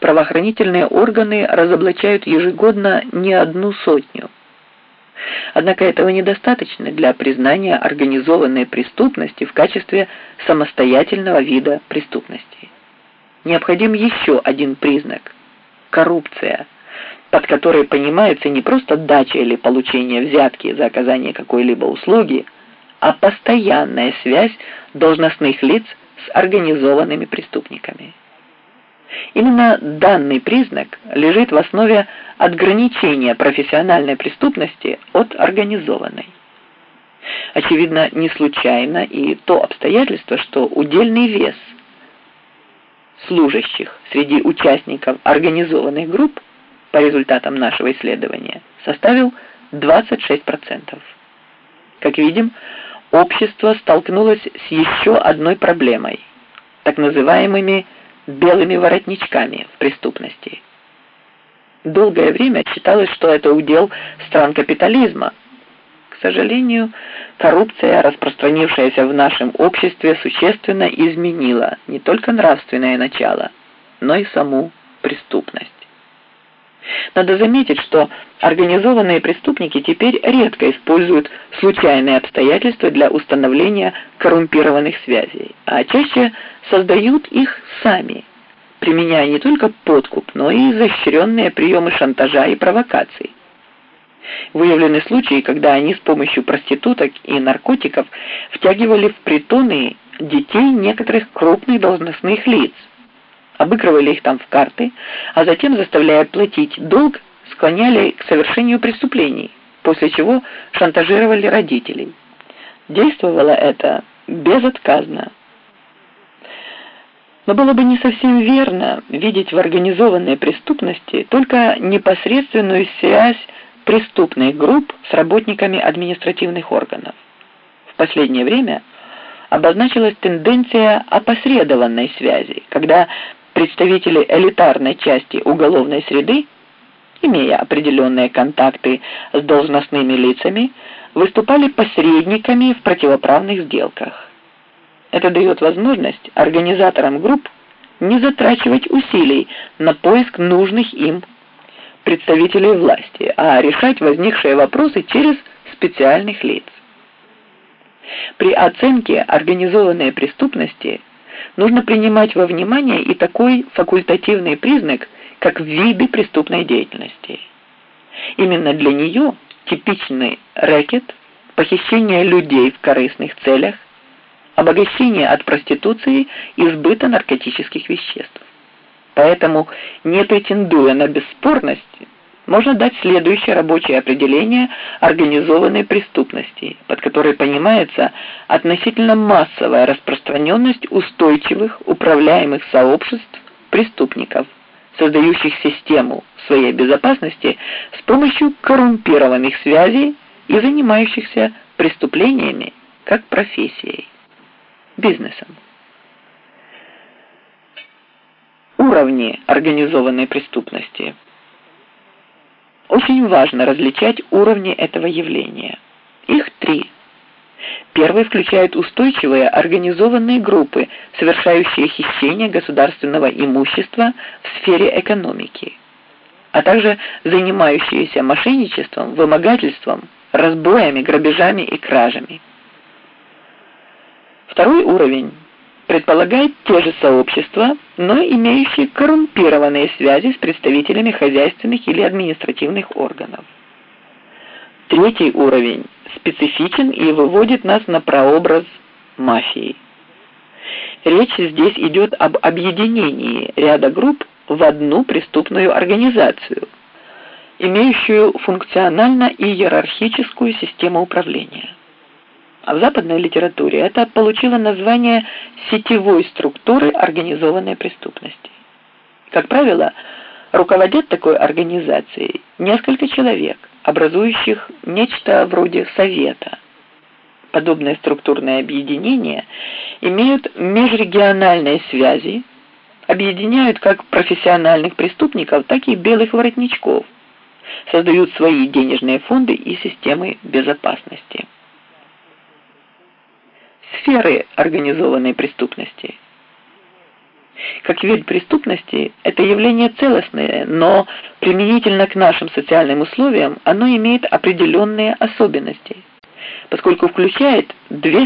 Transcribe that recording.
правоохранительные органы разоблачают ежегодно не одну сотню. Однако этого недостаточно для признания организованной преступности в качестве самостоятельного вида преступности. Необходим еще один признак – коррупция, под которой понимается не просто дача или получение взятки за оказание какой-либо услуги, а постоянная связь должностных лиц с организованными преступниками. Именно данный признак лежит в основе отграничения профессиональной преступности от организованной. Очевидно, не случайно и то обстоятельство, что удельный вес служащих среди участников организованных групп по результатам нашего исследования составил 26%. Как видим, общество столкнулось с еще одной проблемой, так называемыми белыми воротничками в преступности. Долгое время считалось, что это удел стран капитализма. К сожалению, коррупция, распространившаяся в нашем обществе, существенно изменила не только нравственное начало, но и саму преступность. Надо заметить, что организованные преступники теперь редко используют случайные обстоятельства для установления коррумпированных связей, а чаще создают их сами, применяя не только подкуп, но и изощренные приемы шантажа и провокаций. Выявлены случаи, когда они с помощью проституток и наркотиков втягивали в притоны детей некоторых крупных должностных лиц, обыгрывали их там в карты, а затем, заставляя платить долг, склоняли к совершению преступлений, после чего шантажировали родителей. Действовало это безотказно. Но было бы не совсем верно видеть в организованной преступности только непосредственную связь преступных групп с работниками административных органов. В последнее время обозначилась тенденция опосредованной связи, когда представители элитарной части уголовной среды, имея определенные контакты с должностными лицами, выступали посредниками в противоправных сделках. Это дает возможность организаторам групп не затрачивать усилий на поиск нужных им представителей власти, а решать возникшие вопросы через специальных лиц. При оценке организованной преступности – нужно принимать во внимание и такой факультативный признак, как виды преступной деятельности. Именно для нее типичный рэкет, похищение людей в корыстных целях, обогащение от проституции и сбыта наркотических веществ. Поэтому, не претендуя на бесспорность, можно дать следующее рабочее определение организованной преступности, под которой понимается относительно массовая распространенность устойчивых управляемых сообществ преступников, создающих систему своей безопасности с помощью коррумпированных связей и занимающихся преступлениями как профессией, бизнесом. Уровни организованной преступности – очень важно различать уровни этого явления. Их три. Первый включает устойчивые организованные группы, совершающие хищение государственного имущества в сфере экономики, а также занимающиеся мошенничеством, вымогательством, разбоями, грабежами и кражами. Второй уровень предполагает те же сообщества, но имеющие коррумпированные связи с представителями хозяйственных или административных органов. Третий уровень специфичен и выводит нас на прообраз мафии. Речь здесь идет об объединении ряда групп в одну преступную организацию, имеющую функционально и иерархическую систему управления а в западной литературе это получило название сетевой структуры организованной преступности. Как правило, руководят такой организацией несколько человек, образующих нечто вроде совета. Подобные структурные объединения имеют межрегиональные связи, объединяют как профессиональных преступников, так и белых воротничков, создают свои денежные фонды и системы безопасности сферы организованной преступности. Как вид преступности, это явление целостное, но применительно к нашим социальным условиям оно имеет определенные особенности, поскольку включает две